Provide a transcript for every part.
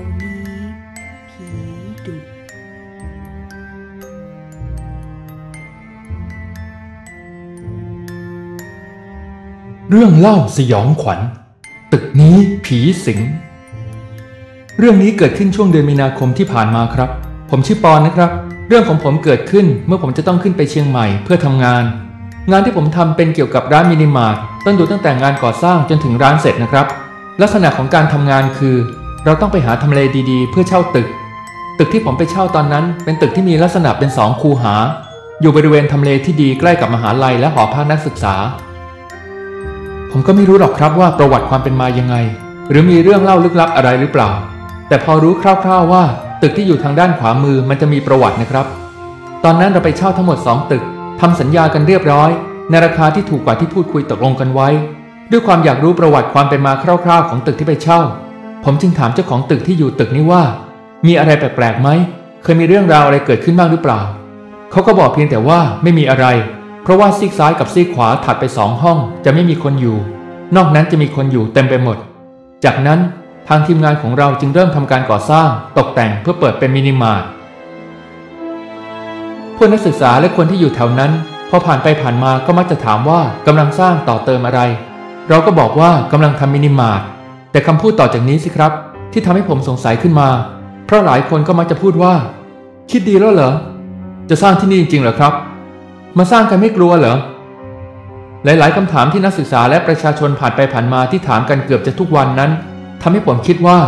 วนี้ ผีดุเรื่องเล่าสยองขวัญ ตึกนี้ผีสิง เรื่องนี้เกิดขึ้นช่วงเดือนมีนาคมที่ผ่านมาครับ ผมชื่อปอนนะครับ เรื่องของผมเกิดขึ้นเมื่อผมจะต้องขึ้นไปเชียงใหม่เพื่อทำงาน งานที่ผมทำเป็นเกี่ยวกับร้านมินิมาร์ทต้องดูตั้งแต่งานก่อสร้างจนถึงร้านเสร็จนะครับ ลักษณะของการทำงานคือ เราต้องไปหาทำเลดีๆ เพื่อเช่าตึก ตึกที่ผมไปเช่าตอนนั้น เป็นตึกที่มีลักษณะเป็นสองคูหา อยู่บริเวณทำเลที่ดีใกล้กับมหาลัยและหอพักนักศึกษา ผมก็ไม่รู้หรอกครับว่าประวัติความเป็นมายังไง หรือมีเรื่องเล่าลึกลับอะไรหรือเปล่า แต่พอรู้คร่าวๆว่า ตึกที่อยู่ทางด้านขวามือมันจะมีประวัตินะครับ ตอนนั้นเราไปเช่าทั้งหมด 2 ตึกทำสัญญากันเรียบร้อย ในราคาที่ถูกกว่าที่พูดคุยตกลงกันไว้ ด้วยความอยากรู้ประวัติความเป็นมาคร่าว ๆ ของตึกที่ไปเช่า ผมจึงถามเจ้าของตึกที่อยู่ตึกนี้ว่า มีอะไรแปลกๆไหม เคยมีเรื่องราวอะไรเกิดขึ้นบ้างหรือเปล่า เขาก็บอกเพียงแต่ว่าไม่มีอะไร เพราะว่าซีกซ้ายกับซีกขวาถัดไปสองห้อง จะไม่มีคนอยู่ นอกนั้นจะมีคนอยู่เต็มไปหมด จากนั้นทางทีมงานของเราจึงเริ่มทำการก่อสร้าง ตกแต่งเพื่อเปิดเป็นมินิมาร์ทพวกนักศึกษาและคนที่อยู่แถวนั้น พอผ่านไปผ่านมาก็มักจะถามว่ากำลังสร้างต่อเติมอะไร เราก็บอกว่ากำลังทำมินิมาร์ท แต่คำพูดต่อจากนี้สิครับ ที่ทำให้ผมสงสัยขึ้นมา เพราะหลายคนก็มักจะพูดว่า คิดดีแล้วเหรอ จะสร้างที่นี่จริงเหรอครับ มาสร้างกันไม่กลัวเหรอ หลาย ๆคำถามที่นักศึกษาและประชาชนผ่านไปผ่านมาที่ถามกันเกือบจะทุกวันนั้นทำให้ผมคิดว่า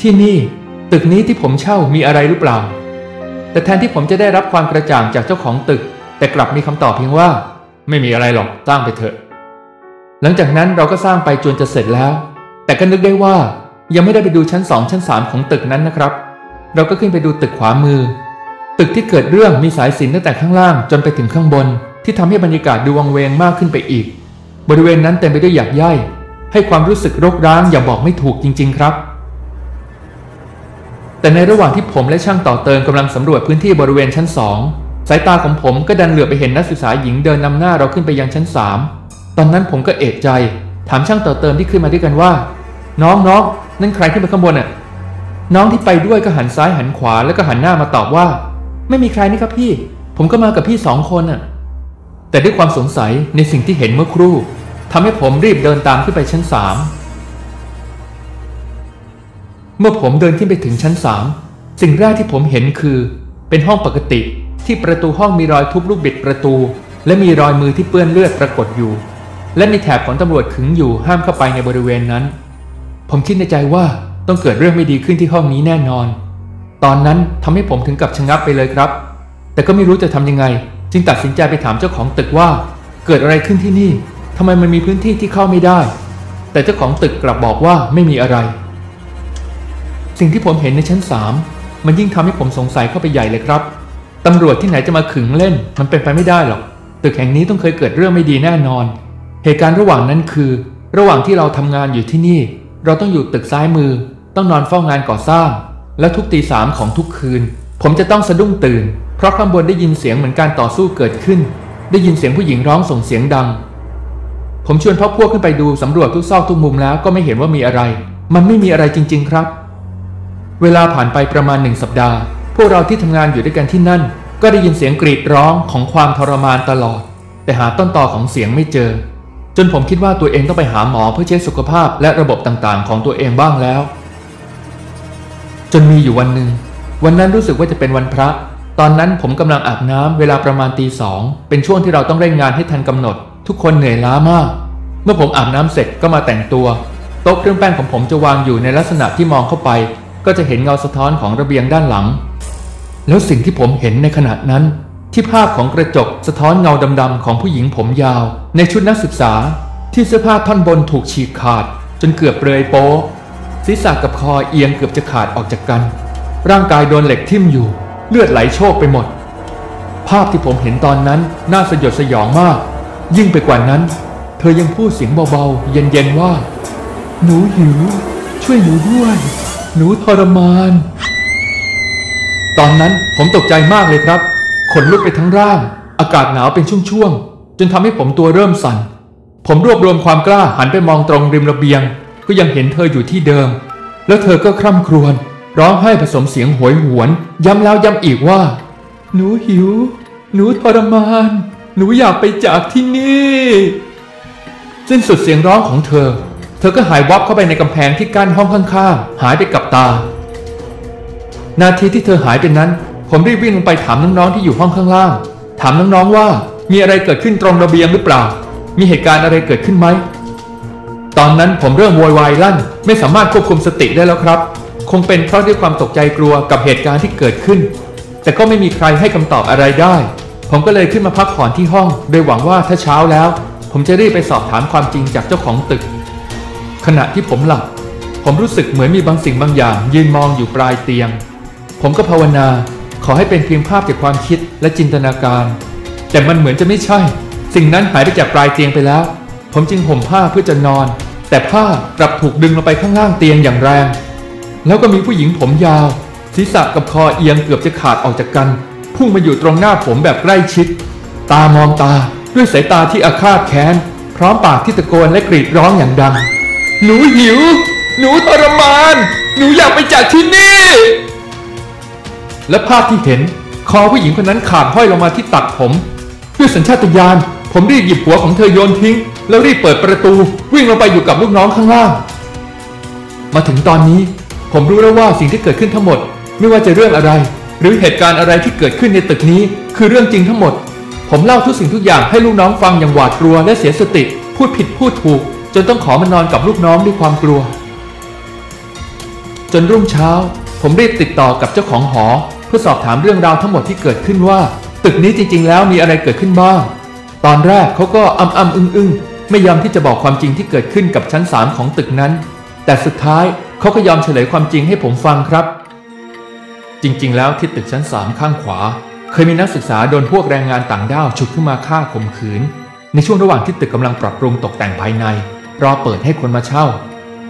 ที่นี่ ตึกนี้ที่ผมเช่ามีอะไรหรือเปล่า แต่แทนที่ผมจะได้รับความกระจ่างจากเจ้าของตึก แต่กลับมีคำตอบเพียงว่า ไม่มีอะไรหรอกสร้างไปเถอะ หลังจากนั้นเราก็สร้างไปจนจะเสร็จแล้ว แต่ก็นึกได้ว่ายังไม่ได้ไปดูชั้นสองชั้นสามของตึกนั้นนะครับ เราก็ขึ้นไปดูตึกขวามือ ตึกที่เกิดเรื่องมีสายสินตั้งแต่ข้างล่างจนไปถึงข้างบน ที่ทำให้บรรยากาศดูวังเวงมากขึ้นไปอีก บริเวณนั้นเต็มไปด้วยหยากย่ให้ความรู้สึกรกร้างอย่าบอกไม่ถูกจริง ๆ ครับ แต่ในระหว่างที่ผมและช่างต่อเติมกำลังสำรวจพื้นที่บริเวณชั้นสองสายตาของผมก็ดันเหลือไปเห็นนักศึกษาหญิงเดินนำหน้าเราขึ้นไปยังชั้นสามตอนนั้นผมก็เอะใจ ถามช่างต่อเติมที่ขึ้นมาด้วยกันว่า น้องน้องนั่นใครขึ้นไปข้างบนอะ น้องที่ไปด้วยก็หันซ้ายหันขวาแล้วก็หันหน้ามาตอบว่า ไม่มีใครนี่ครับพี่ ผมก็มากับพี่สองคนน่ะ แต่ด้วยความสงสัยในสิ่งที่เห็นเมื่อครู่ทำให้ผมรีบเดินตามขึ้นไปชั้นสามเมื่อผมเดินขึ้นไปถึงชั้นสามสิ่งแรกที่ผมเห็นคือ เป็นห้องปกติที่ประตูห้องมีรอยทุบลูกบิดประตู และมีรอยมือที่เปื้อนเลือดปรากฏอยู่ และมีแถบของตำรวจขึงอยู่ห้ามเข้าไปในบริเวณนั้น ผมคิดในใจว่าต้องเกิดเรื่องไม่ดีขึ้นที่ห้องนี้แน่นอน ตอนนั้นทำให้ผมถึงกับชะงักไปเลยครับ แต่ก็ไม่รู้จะทำยังไง จึงตัดสินใจไปถามเจ้าของตึกว่า เกิดอะไรขึ้นที่นี่ทำไมมันมีพื้นที่ที่เข้าไม่ได้ แต่เจ้าของตึกกลับบอกว่าไม่มีอะไร สิ่งที่ผมเห็นในชั้นสามมันยิ่งทำให้ผมสงสัยเข้าไปใหญ่เลยครับตำรวจที่ไหนจะมาขึงเล่น มันเป็นไปไม่ได้หรอก ตึกแห่งนี้ต้องเคยเกิดเรื่องไม่ดีแน่นอน เหตุการณ์ระหว่างนั้นคือ ระหว่างที่เราทำงานอยู่ที่นี่ เราต้องอยู่ตึกซ้ายมือ ต้องนอนเฝ้างานก่อสร้าง และทุกตีสามของทุกคืน ผมจะต้องสะดุ้งตื่น เพราะข้างบนได้ยินเสียงเหมือนการต่อสู้เกิดขึ้น ได้ยินเสียงผู้หญิงร้องส่งเสียงดัง ผมชวนพ่อพวกขึ้นไปดูสำรวจทุกซอกทุกมุมแล้วก็ไม่เห็นว่ามีอะไร มันไม่มีอะไรจริง ๆ ครับ เวลาผ่านไปประมาณหนึ่งสัปดาห์ พวกเราที่ทำงานอยู่ด้วยกันที่นั่น ก็ได้ยินเสียงกรีดร้องของความทรมานตลอด แต่หาต้นตอของเสียงไม่เจอ จนผมคิดว่าตัวเองต้องไปหาหมอเพื่อเช็คสุขภาพและระบบต่างๆ ของตัวเองบ้างแล้ว จนมีอยู่วันหนึ่ง วันนั้นรู้สึกว่าจะเป็นวันพระ ตอนนั้นผมกำลังอาบน้ำเวลาประมาณตีสองเป็นช่วงที่เราต้องเร่งงานให้ทันกำหนด ทุกคนเหนื่อยล้ามาก เมื่อผมอาบน้ำเสร็จก็มาแต่งตัวโต๊ะเครื่องแป้งของผมจะวางอยู่ในลักษณะที่มองเข้าไป ก็จะเห็นเงาสะท้อนของระเบียงด้านหลัง แล้วสิ่งที่ผมเห็นในขณะนั้น ที่ภาพของกระจกสะท้อนเงาดำๆของผู้หญิงผมยาว ในชุดนักศึกษา ที่เสื้อผ้าท่อนบนถูกฉีกขาด จนเกือบเปลือยโป๊ศีรษะกับคอเอียงเกือบจะขาดออกจากกัน ร่างกายโดนเหล็กทิ่มอยู่ เลือดไหลโชกไปหมด ภาพที่ผมเห็นตอนนั้นน่าสยดสยองมาก ยิ่งไปกว่านั้น เธอยังพูดเสียงเบาๆ เย็นๆว่า หนูหิว ช่วยหนูด้วย หนูทรมาน ตอนนั้นผมตกใจมากเลยครับ นลุกไปทั้งร่าง อากาศหนาวเป็นช่วงๆ จนทำให้ผมตัวเริ่มสั่น ผมรวบรวมความกล้าหันไปมองตรงริมระเบียง ก็ยังเห็นเธออยู่ที่เดิม แล้วเธอก็คร่ำครวญร้องไห้ผสมเสียงโหยหวน ย้ำแล้วย้ำอีกว่า หนูหิว หนูทรมาน หนูอยากไปจากที่นี่สิ้นสุดเสียงร้องของเธอ เธอก็หายวับเข้าไปในกำแพงที่กั้นห้องข้างๆ หายไปกับตา นาทีที่เธอหายไปนั้น ผมรีบวิ่งลงไปถามน้องๆที่อยู่ห้องข้างล่าง ถามน้องๆว่ามีอะไรเกิดขึ้นตรงระเบียงหรือเปล่า มีเหตุการณ์อะไรเกิดขึ้นไหม ตอนนั้นผมเริ่มโวยวายลั่น ไม่สามารถควบคุมสติได้แล้วครับ คงเป็นเพราะด้วยความตกใจกลัวกับเหตุการณ์ที่เกิดขึ้น แต่ก็ไม่มีใครให้คำตอบอะไรได้ ผมก็เลยขึ้นมาพักผ่อนที่ห้อง โดยหวังว่าถ้าเช้าแล้ว ผมจะรีบไปสอบถามความจริงจากเจ้าของตึก ขณะที่ผมหลับ ผมรู้สึกเหมือนมีบางสิ่งบางอย่าง ยืนมองอยู่ปลายเตียง ผมก็ภาวนา อให้เป็นเพียงภาพจากความคิดและจินตนาการ แต่มันเหมือนจะไม่ใช่ สิ่งนั้นหายไปจากปลายเตียงไปแล้ว ผมจึงห่มผ้าเพื่อจะนอน แต่ผ้ากลับถูกดึงลงไปข้างล่างเตียงอย่างแรง แล้วก็มีผู้หญิงผมยาว ศีรษะกับคอเอียงเกือบจะขาดออกจากกันพุ่งมาอยู่ตรงหน้าผมแบบใกล้ชิด ตามองตาด้วยสายตาที่อาฆาตแค้น พร้อมปากที่ตะโกนและกรีดร้องอย่างดัง หนูหิว หนูทรมาน หนูอยากไปจากที่นี่ และภาพที่เห็นคอผู้หญิงคนนั้นขาดห้อยลงมาที่ตักผม ด้วยสัญชาตญาณผมรีบหยิบหัวของเธอโยนทิ้ง แล้วรีบเปิดประตู วิ่งลงไปอยู่กับลูกน้องข้างล่าง มาถึงตอนนี้ ผมรู้แล้วว่าสิ่งที่เกิดขึ้นทั้งหมด ไม่ว่าจะเรื่องอะไร หรือเหตุการณ์อะไรที่เกิดขึ้นในตึกนี้ คือเรื่องจริงทั้งหมด ผมเล่าทุกสิ่งทุกอย่างให้ลูกน้องฟังอย่างหวาดกลัวและเสียสติ พูดผิดพูดถูก จนต้องขอมานอนกับลูกน้องด้วยความกลัว จนรุ่งเช้า ผมรีบติดต่อกับเจ้าของหอ เพื่อสอบถามเรื่องราวทั้งหมดที่เกิดขึ้นว่า ตึกนี้จริง ๆ แล้วมีอะไรเกิดขึ้นบ้าง ตอนแรกเขาก็อ้ำอ้ำอึ้งอึ้งไม่ยอมที่จะบอกความจริงที่เกิดขึ้นกับชั้นสามของตึกนั้น แต่สุดท้ายเขาก็ยอมเฉลยความจริงให้ผมฟังครับ จริง ๆ แล้วที่ตึกชั้นสามข้างขวา เคยมีนักศึกษาโดนพวกแรงงานต่างด้าวฉุดขึ้นมาฆ่าข่มขืน ในช่วงระหว่างที่ตึกกำลังปรับปรุงตกแต่งภายใน รอเปิดให้คนมาเช่า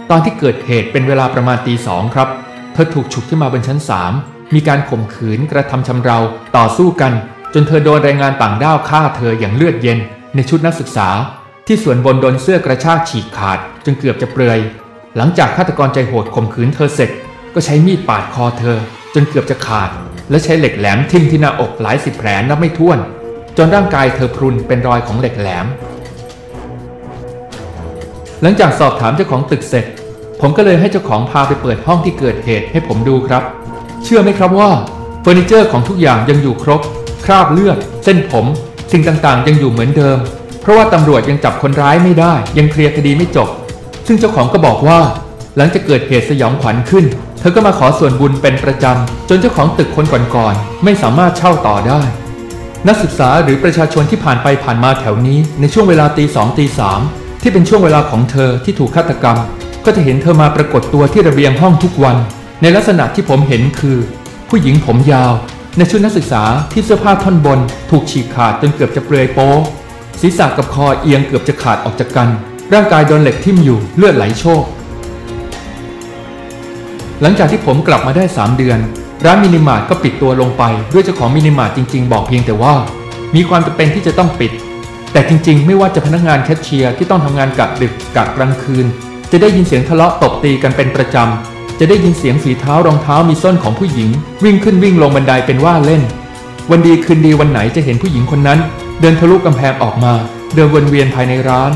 ตอนที่เกิดเหตุเป็นเวลาประมาณตีสองครับ เธอถูกฉุดขึ้นมาบนชั้นสาม มีการข่มขืนกระทำชำเราต่อสู้กัน จนเธอโดนแรงงานต่างด้าวฆ่าเธออย่างเลือดเย็น ในชุดนักศึกษา ที่ส่วนบนโดนเสื้อกระชากฉีกขาด จนเกือบจะเปลือย หลังจากฆาตกรใจโหดข่มขืนเธอเสร็จ ก็ใช้มีดปาดคอเธอ จนเกือบจะขาด และใช้เหล็กแหลมทิ่มที่หน้าอกหลายสิบแผลนับไม่ถ้วน จนร่างกายเธอพรุนเป็นรอยของเหล็กแหลม หลังจากสอบถามเจ้าของตึกเสร็จ ผมก็เลยให้เจ้าของพาไปเปิดห้องที่เกิดเหตุให้ผมดูครับ เชื่อไหมครับว่าเฟอร์นิเจอร์ของทุกอย่างยังอยู่ครบ คราบเลือด เส้นผม สิ่งต่างๆ ยังอยู่เหมือนเดิม เพราะว่าตำรวจยังจับคนร้ายไม่ได้ ยังเคลียร์คดีไม่จบ ซึ่งเจ้าของก็บอกว่า หลังจากเกิดเหตุสยองขวัญขึ้น เธอก็มาขอส่วนบุญเป็นประจำ จนเจ้าของตึกคนก่อนๆไม่สามารถเช่าต่อได้ นักศึกษาหรือประชาชนที่ผ่านไปผ่านมาแถวนี้ในช่วงเวลาตีสองตีสามที่เป็นช่วงเวลาของเธอที่ถูกฆาตกรรม ก็จะเห็นเธอมาปรากฏตัวที่ระเบียงห้องทุกวัน ในลักษณะที่ผมเห็นคือ ผู้หญิงผมยาว ในชุดนักศึกษาที่เสื้อผ้าท่อนบน ถูกฉีกขาดจนเกือบจะเปลือยโป๊ศีรษะกับคอเอียงเกือบจะขาดออกจากกัน ร่างกายโดนเหล็กทิ่มอยู่เลือดไหลโชกหลังจากที่ผมกลับมาได้ 3 เดือน ร้านมินิมาร์ทก็ปิดตัวลงไป ด้วยเจ้าของมินิมาร์ทจริง ๆ บอกเพียงแต่ว่า มีความจำเป็นที่จะต้องปิด แต่จริง ๆ ไม่ว่าจะพนักงานแคชเชียร์ที่ต้องทำงานกะดึกกะกลางคืน จะได้ยินเสียงทะเลาะตบตีกันเป็นประจำ จะได้ยินเสียงฝีเท้ารองเท้ามีส้นของผู้หญิง วิ่งขึ้นวิ่งลงบันไดเป็นว่าเล่น วันดีคืนดีวันไหนจะเห็นผู้หญิงคนนั้น เดินทะลุกำแพงออกมา เดินวนเวียนภายในร้าน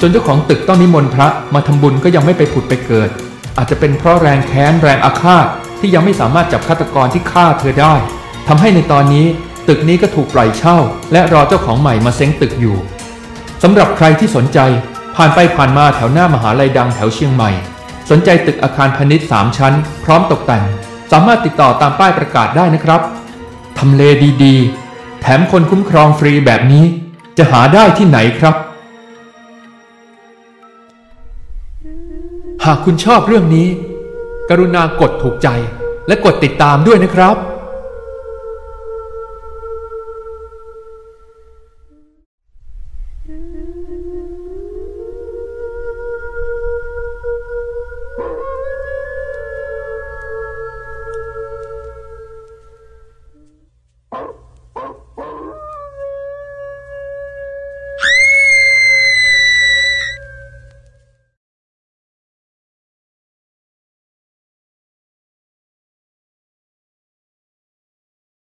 จนเจ้าของตึกต้องนิมนต์พระมาทำบุญก็ยังไม่ไปผุดไปเกิด อาจจะเป็นเพราะแรงแค้นแรงอาฆาตที่ยังไม่สามารถจับฆาตกรที่ฆ่าเธอได้ทำให้ในตอนนี้ตึกนี้ก็ถูกปล่อยเช่า และรอเจ้าของใหม่มาเซ้งตึกอยู่สำหรับใครที่สนใจผ่านไปผ่านมาแถวหน้ามหาลัยดังแถวเชียงใหม่ สนใจตึกอาคารพาณิชย์ 3 ชั้น พร้อมตกแต่ง สามารถติดต่อตามป้ายประกาศได้นะครับทำเลดีๆ แถมคนคุ้มครองฟรีแบบนี้ จะหาได้ที่ไหนครับ หากคุณชอบเรื่องนี้ กรุณากดถูกใจและกดติดตามด้วยนะครับ